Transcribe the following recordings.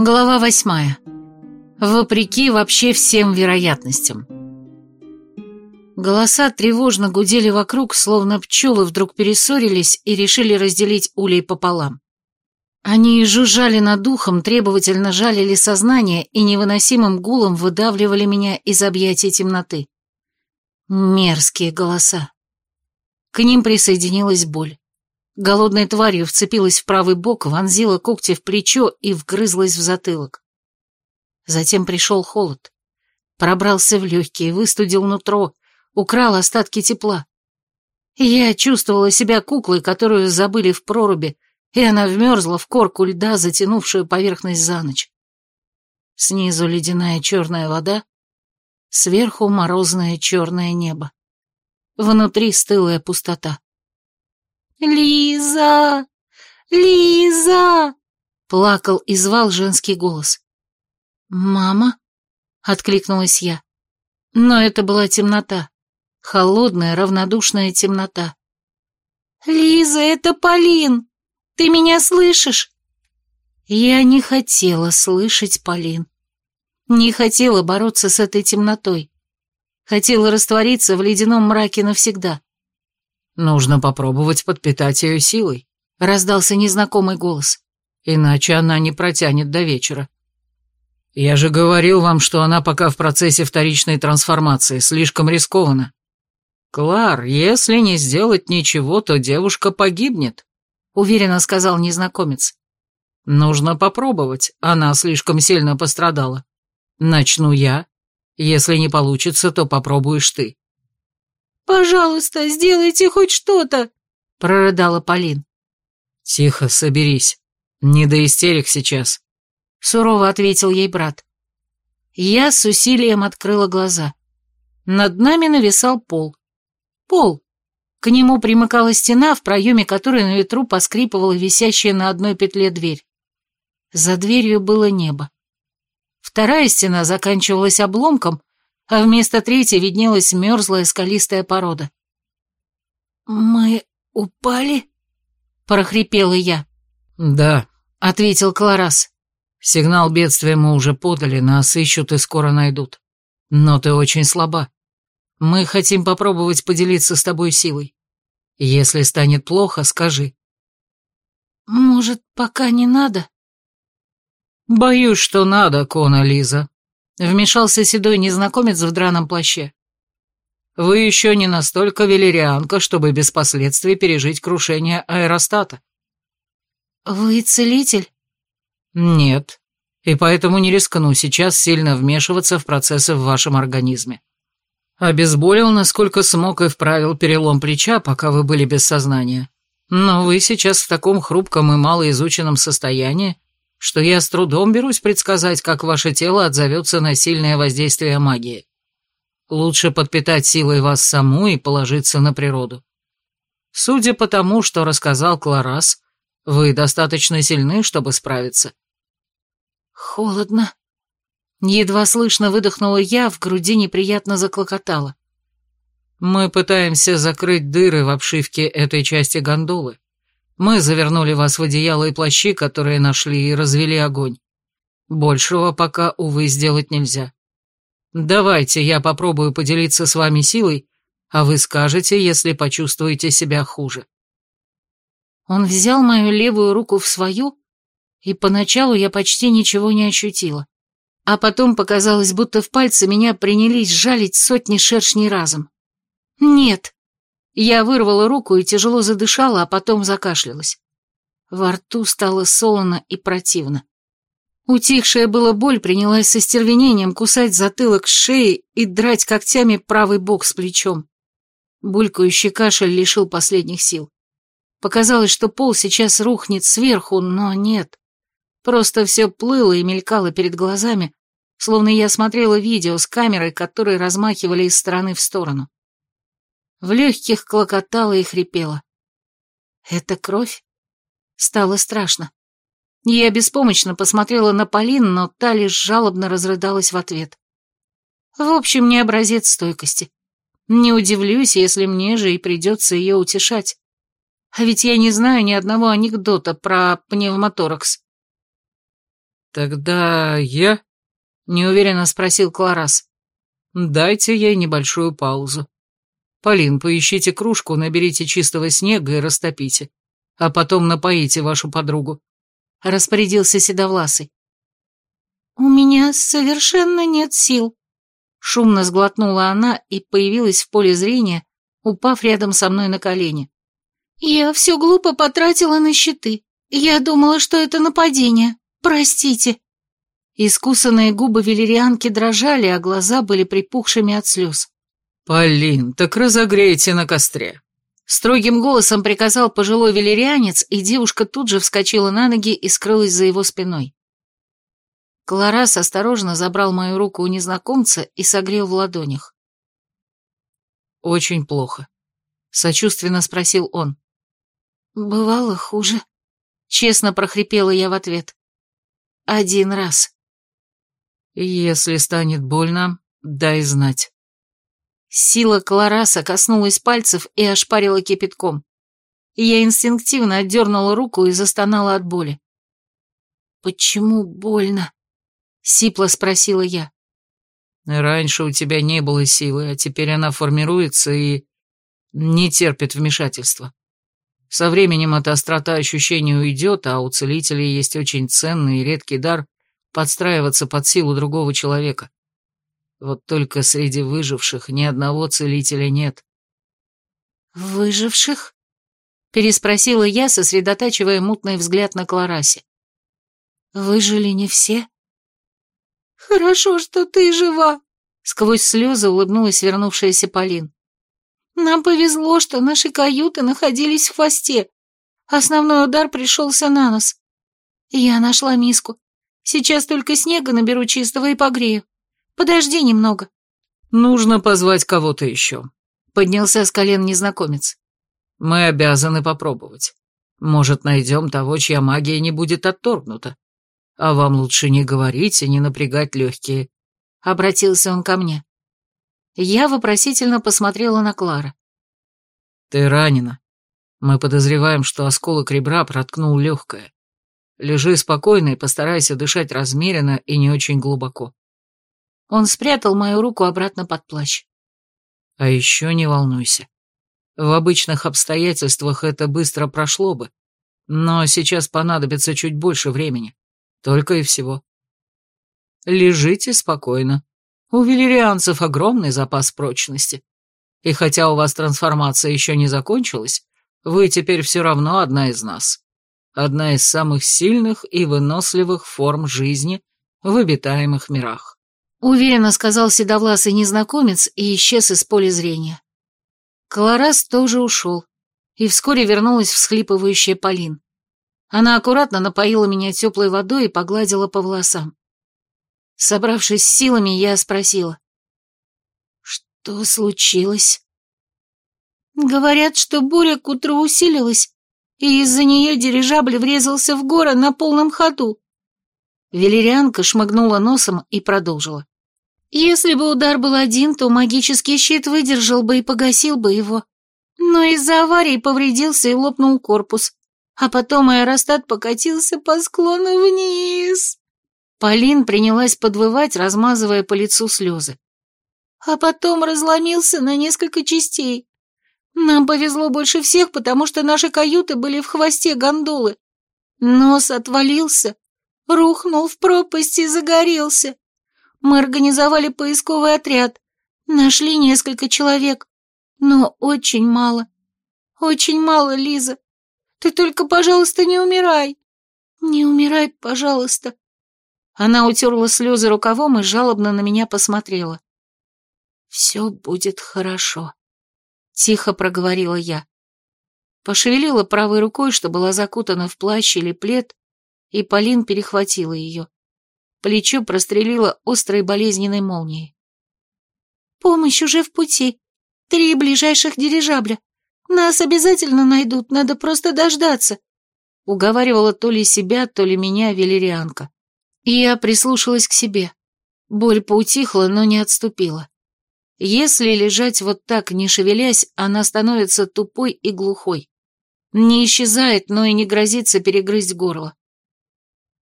Глава восьмая. Вопреки вообще всем вероятностям. Голоса тревожно гудели вокруг, словно пчелы вдруг перессорились и решили разделить улей пополам. Они жужжали над духом, требовательно жалили сознание и невыносимым гулом выдавливали меня из объятий темноты. Мерзкие голоса. К ним присоединилась боль. Голодной тварью вцепилась в правый бок, вонзила когти в плечо и вгрызлась в затылок. Затем пришел холод. Пробрался в легкие, выстудил нутро, украл остатки тепла. Я чувствовала себя куклой, которую забыли в проруби, и она вмерзла в корку льда, затянувшую поверхность за ночь. Снизу ледяная черная вода, сверху морозное черное небо. Внутри стылая пустота. «Лиза! Лиза!» — плакал и звал женский голос. «Мама?» — откликнулась я. Но это была темнота. Холодная, равнодушная темнота. «Лиза, это Полин! Ты меня слышишь?» Я не хотела слышать Полин. Не хотела бороться с этой темнотой. Хотела раствориться в ледяном мраке навсегда. «Нужно попробовать подпитать ее силой», — раздался незнакомый голос. «Иначе она не протянет до вечера». «Я же говорил вам, что она пока в процессе вторичной трансформации, слишком рискованно». «Клар, если не сделать ничего, то девушка погибнет», — уверенно сказал незнакомец. «Нужно попробовать, она слишком сильно пострадала. Начну я. Если не получится, то попробуешь ты». «Пожалуйста, сделайте хоть что-то», — прорыдала Полин. «Тихо, соберись. Не до истерик сейчас», — сурово ответил ей брат. Я с усилием открыла глаза. Над нами нависал пол. Пол. К нему примыкала стена, в проеме которой на ветру поскрипывала висящая на одной петле дверь. За дверью было небо. Вторая стена заканчивалась обломком, а вместо третьей виднелась мерзлая скалистая порода. «Мы упали?» — прохрипела я. «Да», — ответил Кларас. «Сигнал бедствия мы уже подали, нас ищут и скоро найдут. Но ты очень слаба. Мы хотим попробовать поделиться с тобой силой. Если станет плохо, скажи». «Может, пока не надо?» «Боюсь, что надо, Кона Лиза», — вмешался седой незнакомец в драном плаще. «Вы еще не настолько велерианка, чтобы без последствий пережить крушение аэростата». «Вы целитель?» «Нет, и поэтому не рискну сейчас сильно вмешиваться в процессы в вашем организме. Обезболил, насколько смог, и вправил перелом плеча, пока вы были без сознания. Но вы сейчас в таком хрупком и малоизученном состоянии, что я с трудом берусь предсказать, как ваше тело отзовется на сильное воздействие магии. Лучше подпитать силой вас саму и положиться на природу. Судя по тому, что рассказал Кларас, вы достаточно сильны, чтобы справиться. Холодно. Едва слышно выдохнула я, в груди неприятно заклокотала. Мы пытаемся закрыть дыры в обшивке этой части гондолы. Мы завернули вас в одеяло и плащи, которые нашли, и развели огонь. Большего пока, увы, сделать нельзя. Давайте я попробую поделиться с вами силой, а вы скажете, если почувствуете себя хуже. Он взял мою левую руку в свою, и поначалу я почти ничего не ощутила. А потом показалось, будто в пальцы меня принялись жалить сотни шершней разом. «Нет!» Я вырвала руку и тяжело задышала, а потом закашлялась. Во рту стало солоно и противно. Утихшая была боль принялась со стервенением кусать затылок с шеи и драть когтями правый бок с плечом. Булькающий кашель лишил последних сил. Показалось, что пол сейчас рухнет сверху, но нет. Просто все плыло и мелькало перед глазами, словно я смотрела видео с камерой, которые размахивали из стороны в сторону. В легких клокотало и хрипело. Это кровь? Стало страшно. Я беспомощно посмотрела на Полин, но та лишь жалобно разрыдалась в ответ. В общем, не образец стойкости. Не удивлюсь, если мне же и придется ее утешать. А ведь я не знаю ни одного анекдота про пневмоторакс. Тогда я... Неуверенно спросил Кларас. Дайте ей небольшую паузу. Полин, поищите кружку, наберите чистого снега и растопите. А потом напоите вашу подругу. Распорядился Седовласый. «У меня совершенно нет сил», — шумно сглотнула она и появилась в поле зрения, упав рядом со мной на колени. «Я все глупо потратила на щиты. Я думала, что это нападение. Простите». Искусанные губы велерианки дрожали, а глаза были припухшими от слез. «Полин, так разогрейте на костре», — строгим голосом приказал пожилой велерианец, и девушка тут же вскочила на ноги и скрылась за его спиной. Кларас осторожно забрал мою руку у незнакомца и согрел в ладонях. «Очень плохо», — сочувственно спросил он. «Бывало хуже», — честно прохрипела я в ответ. «Один раз». «Если станет больно, дай знать». Сила Клараса коснулась пальцев и ошпарила кипятком. Я инстинктивно отдернула руку и застонала от боли. «Почему больно?» Сипло спросила я. Раньше у тебя не было силы, а теперь она формируется и не терпит вмешательства. Со временем эта острота ощущения уйдет, а у целителей есть очень ценный и редкий дар подстраиваться под силу другого человека. Вот только среди выживших ни одного целителя нет. «Выживших?» — переспросила я, сосредотачивая мутный взгляд на Кларасе. «Выжили не все?» «Хорошо, что ты жива», — сквозь слезы улыбнулась вернувшаяся Полин. «Нам повезло, что наши каюты находились в хвосте. Основной удар пришелся на нос. Я нашла миску. Сейчас только снега наберу чистого и погрею. Подожди немного». «Нужно позвать кого-то еще», — поднялся с колен незнакомец. «Мы обязаны попробовать. Может, найдем того, чья магия не будет отторгнута. «А вам лучше не говорить и не напрягать легкие», — обратился он ко мне. Я вопросительно посмотрела на Клара. «Ты ранена. Мы подозреваем, что осколок ребра проткнул легкое. Лежи спокойно и постарайся дышать размеренно и не очень глубоко». Он спрятал мою руку обратно под плащ. «А еще не волнуйся. В обычных обстоятельствах это быстро прошло бы, но сейчас понадобится чуть больше времени. Только и всего. Лежите спокойно. У велирианцев огромный запас прочности. И хотя у вас трансформация еще не закончилась, вы теперь все равно одна из нас. Одна из самых сильных и выносливых форм жизни в обитаемых мирах. Уверенно сказал седовласый незнакомец и исчез из поля зрения. Колорас тоже ушел, и вскоре вернулась всхлипывающая Полин. Она аккуратно напоила меня теплой водой и погладила по волосам. Собравшись с силами, я спросила. «Что случилось?» «Говорят, что буря к утру усилилась, и из-за нее дирижабль врезался в горы на полном ходу». Велерианка шмыгнула носом и продолжила. «Если бы удар был один, то магический щит выдержал бы и погасил бы его. Но из-за аварии повредился и лопнул корпус а потом аэростат покатился по склону вниз. Полин принялась подвывать, размазывая по лицу слезы. А потом разломился на несколько частей. Нам повезло больше всех, потому что наши каюты были в хвосте гондолы. Нос отвалился, рухнул в пропасть и загорелся. Мы организовали поисковый отряд, нашли несколько человек, но очень мало. Очень мало, Лиза. Ты только, пожалуйста, не умирай. Не умирай, пожалуйста. Она утерла слезы рукавом и жалобно на меня посмотрела. Все будет хорошо, тихо проговорила я. Пошевелила правой рукой, что была закутана в плащ или плед, и Полин перехватила ее. Плечо прострелило острой болезненной молнией. «Помощь уже в пути. Три ближайших дирижабля. Нас обязательно найдут, надо просто дождаться», — уговаривала то ли себя, то ли меня велерианка. Я прислушалась к себе. Боль поутихла, но не отступила. Если лежать вот так, не шевелясь, она становится тупой и глухой. Не исчезает, но и не грозится перегрызть горло.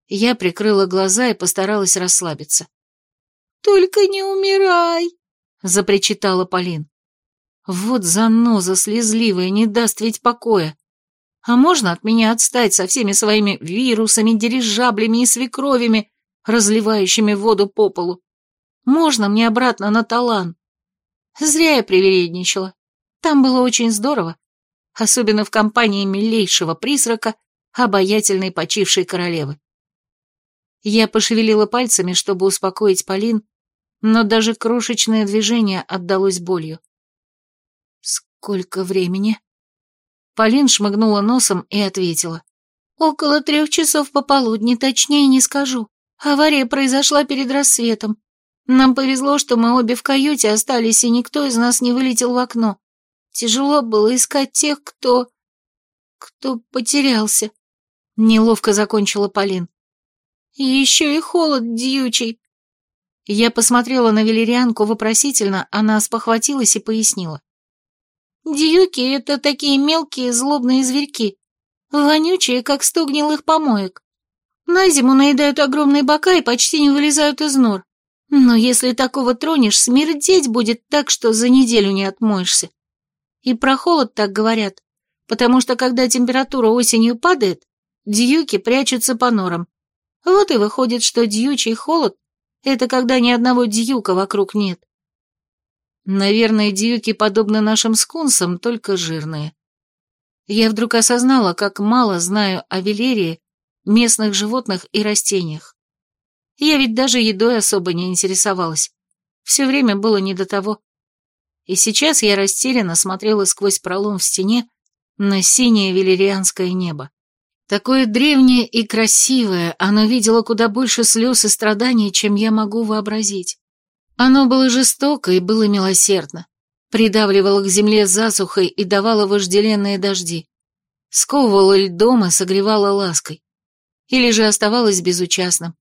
Я прикрыла глаза и постаралась расслабиться. «Только не умирай!» — запричитала Полин. «Вот заноза слезливая, не даст ведь покоя. А можно от меня отстать со всеми своими вирусами, дирижаблями и свекровями, разливающими воду по полу? Можно мне обратно на талан?» Зря я привередничала. Там было очень здорово, особенно в компании милейшего призрака, обаятельной почившей королевы. Я пошевелила пальцами, чтобы успокоить Полин, но даже крошечное движение отдалось болью. «Сколько времени?» Полин шмыгнула носом и ответила. «Около трех часов пополудни, точнее не скажу. Авария произошла перед рассветом. Нам повезло, что мы обе в каюте остались, и никто из нас не вылетел в окно. Тяжело было искать тех, кто... кто потерялся». Неловко закончила Полин. «И еще и холод дьючий. Я посмотрела на Велерианку вопросительно, она спохватилась и пояснила. «Дьюки — это такие мелкие злобные зверьки, вонючие, как сто гнилых помоек. На зиму наедают огромные бока и почти не вылезают из нор. Но если такого тронешь, смердеть будет так, что за неделю не отмоешься. И про холод так говорят, потому что когда температура осенью падает, дьюки прячутся по норам. Вот и выходит, что дьючий холод это когда ни одного дьюка вокруг нет. Наверное, дьюки подобны нашим скунсам, только жирные. Я вдруг осознала, как мало знаю о Велерии, местных животных и растениях. Я ведь даже едой особо не интересовалась. Все время было не до того. И сейчас я растерянно смотрела сквозь пролом в стене на синее велерианское небо. Такое древнее и красивое, оно видело куда больше слез и страданий, чем я могу вообразить. Оно было жестоко и было милосердно, придавливало к земле засухой и давало вожделенные дожди, сковывало льдом и согревало лаской, или же оставалось безучастным.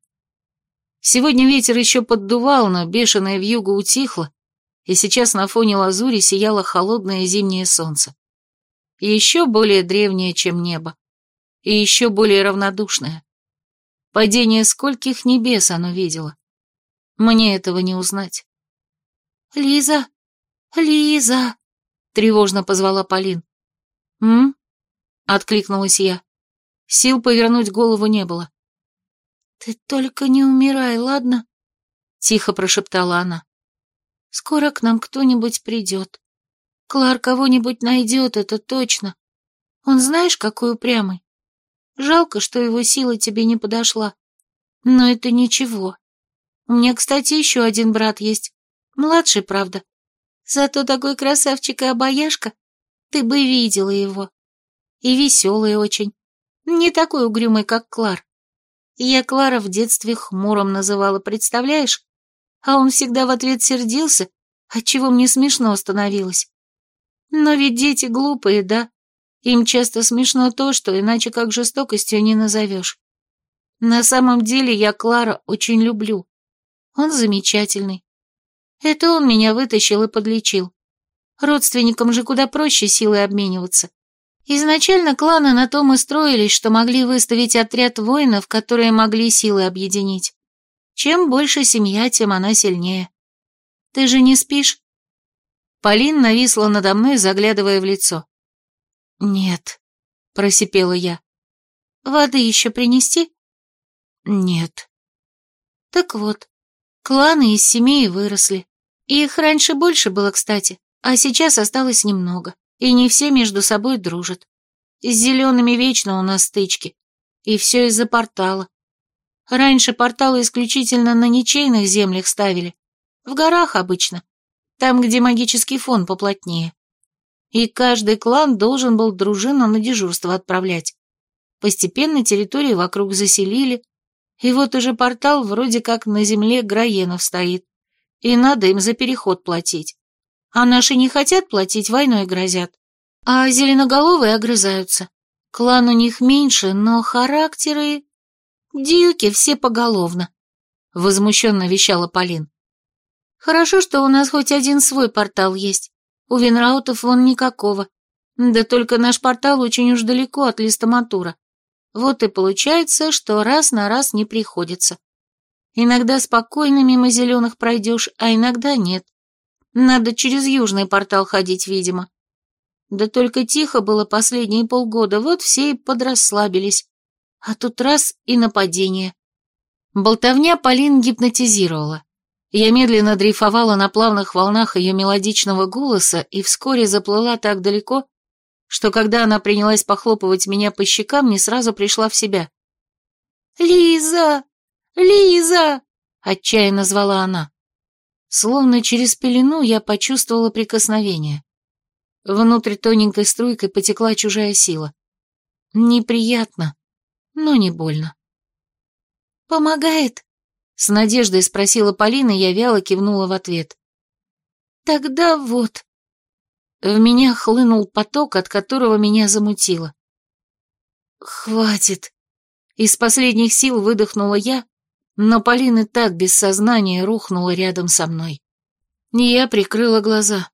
Сегодня ветер еще поддувал, но бешеная вьюга утихла, и сейчас на фоне лазури сияло холодное зимнее солнце. еще более древнее, чем небо и еще более равнодушное. Падение скольких небес оно видело. Мне этого не узнать. «Лиза! Лиза!» — тревожно позвала Полин. «М?» — откликнулась я. Сил повернуть голову не было. «Ты только не умирай, ладно?» — тихо прошептала она. «Скоро к нам кто-нибудь придет. Клар кого-нибудь найдет, это точно. Он знаешь, какой упрямый? Жалко, что его сила тебе не подошла. Но это ничего. У меня, кстати, еще один брат есть. Младший, правда. Зато такой красавчик и обаяшка. Ты бы видела его. И веселый очень. Не такой угрюмый, как Клар. Я Клара в детстве хмуром называла, представляешь? А он всегда в ответ сердился, отчего мне смешно становилось. Но ведь дети глупые, да? Им часто смешно то, что иначе как жестокостью не назовешь. На самом деле я Клара очень люблю. Он замечательный. Это он меня вытащил и подлечил. Родственникам же куда проще силой обмениваться. Изначально кланы на том и строились, что могли выставить отряд воинов, которые могли силы объединить. Чем больше семья, тем она сильнее. Ты же не спишь? Полин нависла надо мной, заглядывая в лицо. «Нет», — просипела я. «Воды еще принести?» «Нет». «Так вот, кланы из семей выросли. Их раньше больше было, кстати, а сейчас осталось немного, и не все между собой дружат. С зелеными вечно у нас стычки, и все из-за портала. Раньше порталы исключительно на ничейных землях ставили, в горах обычно, там, где магический фон поплотнее и каждый клан должен был дружину на дежурство отправлять. Постепенно территории вокруг заселили, и вот уже портал вроде как на земле Граенов стоит, и надо им за переход платить. А наши не хотят платить, войной грозят. А зеленоголовые огрызаются. Клан у них меньше, но характеры... Дьюки все поголовно, — возмущенно вещала Полин. Хорошо, что у нас хоть один свой портал есть. У Винраутов вон никакого. Да только наш портал очень уж далеко от листоматура. Вот и получается, что раз на раз не приходится. Иногда спокойно мимо зеленых пройдешь, а иногда нет. Надо через южный портал ходить, видимо. Да только тихо было последние полгода, вот все и подрасслабились. А тут раз и нападение. Болтовня Полин гипнотизировала. Я медленно дрейфовала на плавных волнах ее мелодичного голоса и вскоре заплыла так далеко, что когда она принялась похлопывать меня по щекам, не сразу пришла в себя. «Лиза! Лиза!» — отчаянно звала она. Словно через пелену я почувствовала прикосновение. Внутрь тоненькой струйкой потекла чужая сила. Неприятно, но не больно. «Помогает?» — с надеждой спросила Полина, я вяло кивнула в ответ. «Тогда вот». В меня хлынул поток, от которого меня замутило. «Хватит!» Из последних сил выдохнула я, но Полина так без сознания рухнула рядом со мной. Я прикрыла глаза.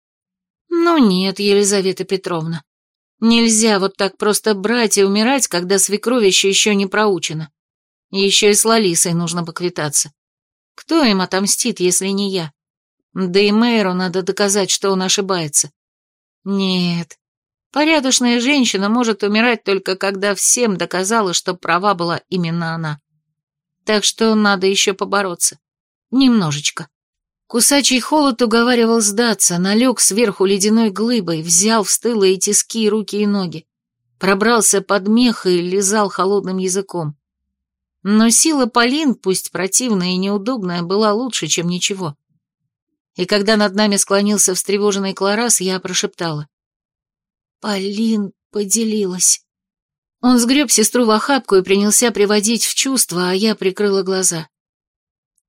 «Ну нет, Елизавета Петровна, нельзя вот так просто брать и умирать, когда свекровище еще не проучено. Еще и с Лалисой нужно поквитаться. Кто им отомстит, если не я? Да и мэру надо доказать, что он ошибается. Нет, порядочная женщина может умирать только когда всем доказала, что права была именно она. Так что надо еще побороться. Немножечко. Кусачий холод уговаривал сдаться, налег сверху ледяной глыбой, взял в стылые тиски руки и ноги, пробрался под мех и лизал холодным языком. Но сила Полин, пусть противная и неудобная, была лучше, чем ничего. И когда над нами склонился встревоженный Кларас, я прошептала. «Полин поделилась». Он сгреб сестру в охапку и принялся приводить в чувство, а я прикрыла глаза.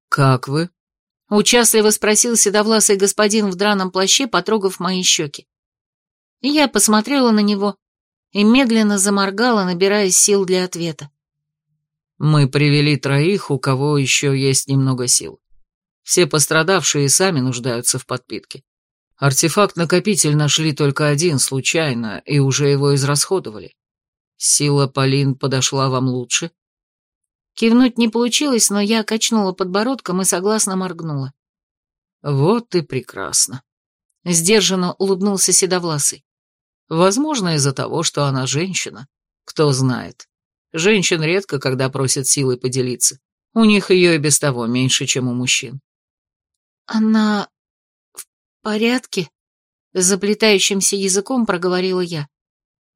«Как вы?» Участливо спросил седовласый господин в драном плаще, потрогав мои щеки. Я посмотрела на него и медленно заморгала, набирая сил для ответа. «Мы привели троих, у кого еще есть немного сил. Все пострадавшие сами нуждаются в подпитке. Артефакт-накопитель нашли только один, случайно, и уже его израсходовали. Сила Полин подошла вам лучше?» Кивнуть не получилось, но я качнула подбородком и согласно моргнула. «Вот и прекрасно», — сдержанно улыбнулся Седовласый. «Возможно, из-за того, что она женщина. Кто знает. Женщин редко, когда просят силой поделиться. У них ее и без того меньше, чем у мужчин». «Она в порядке?» — заплетающимся языком проговорила я.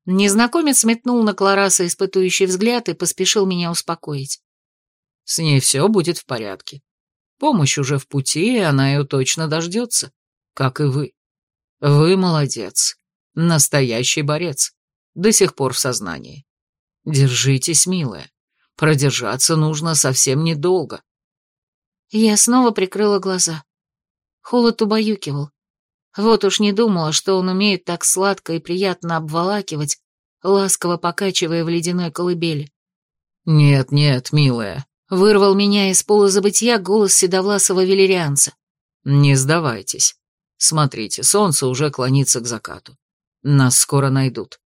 Незнакомец метнул на Клараса испытующий взгляд и поспешил меня успокоить. С ней все будет в порядке. Помощь уже в пути, и она ее точно дождется, как и вы. Вы молодец, настоящий борец, до сих пор в сознании. Держитесь, милая, продержаться нужно совсем недолго. Я снова прикрыла глаза. Холод убаюкивал. Вот уж не думала, что он умеет так сладко и приятно обволакивать, ласково покачивая в ледяной колыбели. «Нет, нет, милая, Вырвал меня из полузабытия голос седовласого велерианца. «Не сдавайтесь. Смотрите, солнце уже клонится к закату. Нас скоро найдут.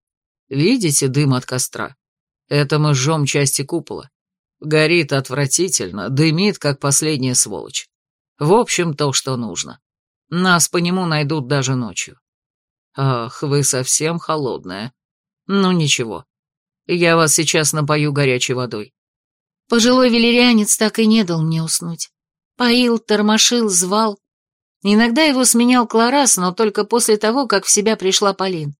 Видите дым от костра? Это мы жжем части купола. Горит отвратительно, дымит, как последняя сволочь. В общем, то, что нужно. Нас по нему найдут даже ночью. Ах, вы совсем холодная. Ну ничего. Я вас сейчас напою горячей водой. Пожилой велерянец так и не дал мне уснуть. Поил, тормошил, звал. Иногда его сменял Кларас, но только после того, как в себя пришла Полин.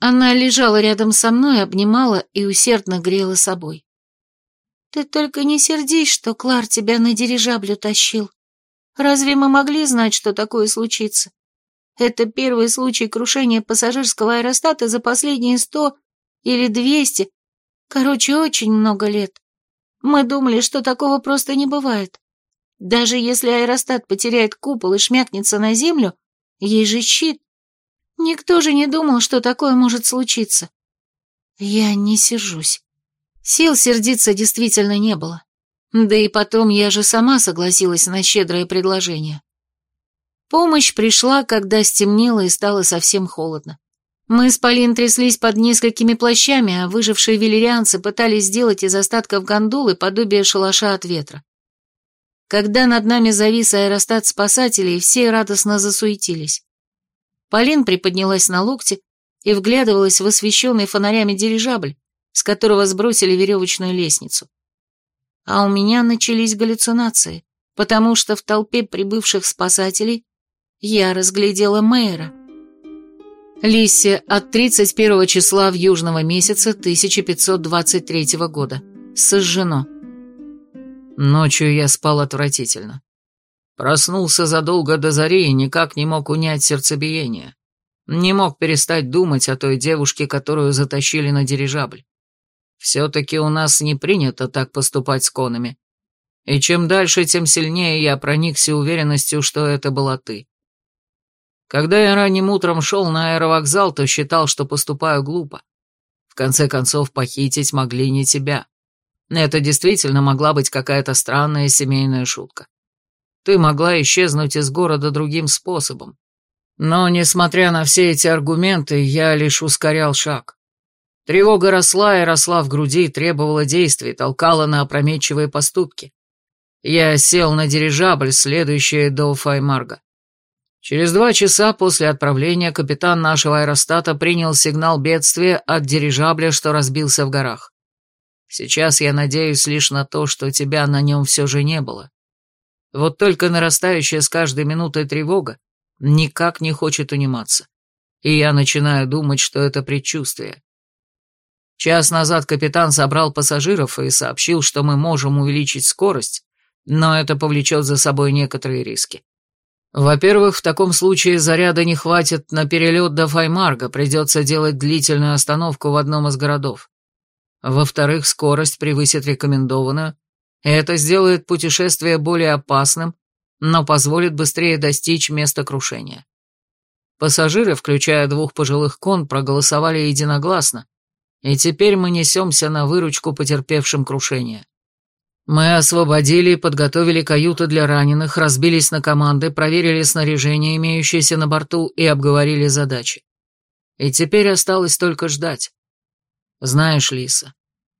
Она лежала рядом со мной, обнимала и усердно грела собой. «Ты только не сердись, что Клар тебя на дирижаблю тащил. Разве мы могли знать, что такое случится? Это первый случай крушения пассажирского аэростата за последние сто или двести, короче, очень много лет. Мы думали, что такого просто не бывает. Даже если аэростат потеряет купол и шмякнется на землю, ей же щит. Никто же не думал, что такое может случиться. Я не сержусь. Сил сердиться действительно не было. Да и потом я же сама согласилась на щедрое предложение. Помощь пришла, когда стемнело и стало совсем холодно. Мы с Полин тряслись под несколькими плащами, а выжившие велерианцы пытались сделать из остатков гондолы подобие шалаша от ветра. Когда над нами завис аэростат спасателей, все радостно засуетились. Полин приподнялась на локте и вглядывалась в освещенный фонарями дирижабль, с которого сбросили веревочную лестницу. А у меня начались галлюцинации, потому что в толпе прибывших спасателей я разглядела мэра. Лисси от 31 числа в южного месяца 1523 года. Сожжено. Ночью я спал отвратительно. Проснулся задолго до зари и никак не мог унять сердцебиение. Не мог перестать думать о той девушке, которую затащили на дирижабль. Все-таки у нас не принято так поступать с конами. И чем дальше, тем сильнее я проникся уверенностью, что это была ты. Когда я ранним утром шел на аэровокзал, то считал, что поступаю глупо. В конце концов, похитить могли не тебя. Это действительно могла быть какая-то странная семейная шутка. Ты могла исчезнуть из города другим способом. Но, несмотря на все эти аргументы, я лишь ускорял шаг. Тревога росла и росла в груди, требовала действий, толкала на опрометчивые поступки. Я сел на дирижабль, следующий до Файмарга. Через два часа после отправления капитан нашего аэростата принял сигнал бедствия от дирижабля, что разбился в горах. Сейчас я надеюсь лишь на то, что тебя на нем все же не было. Вот только нарастающая с каждой минутой тревога никак не хочет униматься. И я начинаю думать, что это предчувствие. Час назад капитан собрал пассажиров и сообщил, что мы можем увеличить скорость, но это повлечет за собой некоторые риски. Во-первых, в таком случае заряда не хватит на перелет до Файмарга, придется делать длительную остановку в одном из городов. Во-вторых, скорость превысит рекомендованную, это сделает путешествие более опасным, но позволит быстрее достичь места крушения. Пассажиры, включая двух пожилых кон, проголосовали единогласно, и теперь мы несемся на выручку потерпевшим крушение. Мы освободили и подготовили каюты для раненых, разбились на команды, проверили снаряжение, имеющееся на борту, и обговорили задачи. И теперь осталось только ждать. Знаешь, Лиса,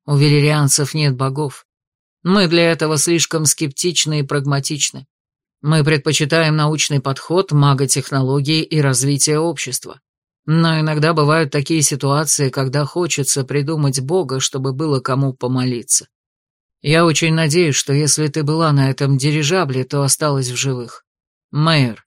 у велерианцев нет богов. Мы для этого слишком скептичны и прагматичны. Мы предпочитаем научный подход, маготехнологии и развитие общества. Но иногда бывают такие ситуации, когда хочется придумать бога, чтобы было кому помолиться. Я очень надеюсь, что если ты была на этом дирижабле, то осталась в живых. Мэйр,